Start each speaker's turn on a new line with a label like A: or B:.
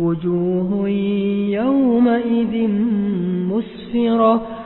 A: وجوه يومئذ مسفرة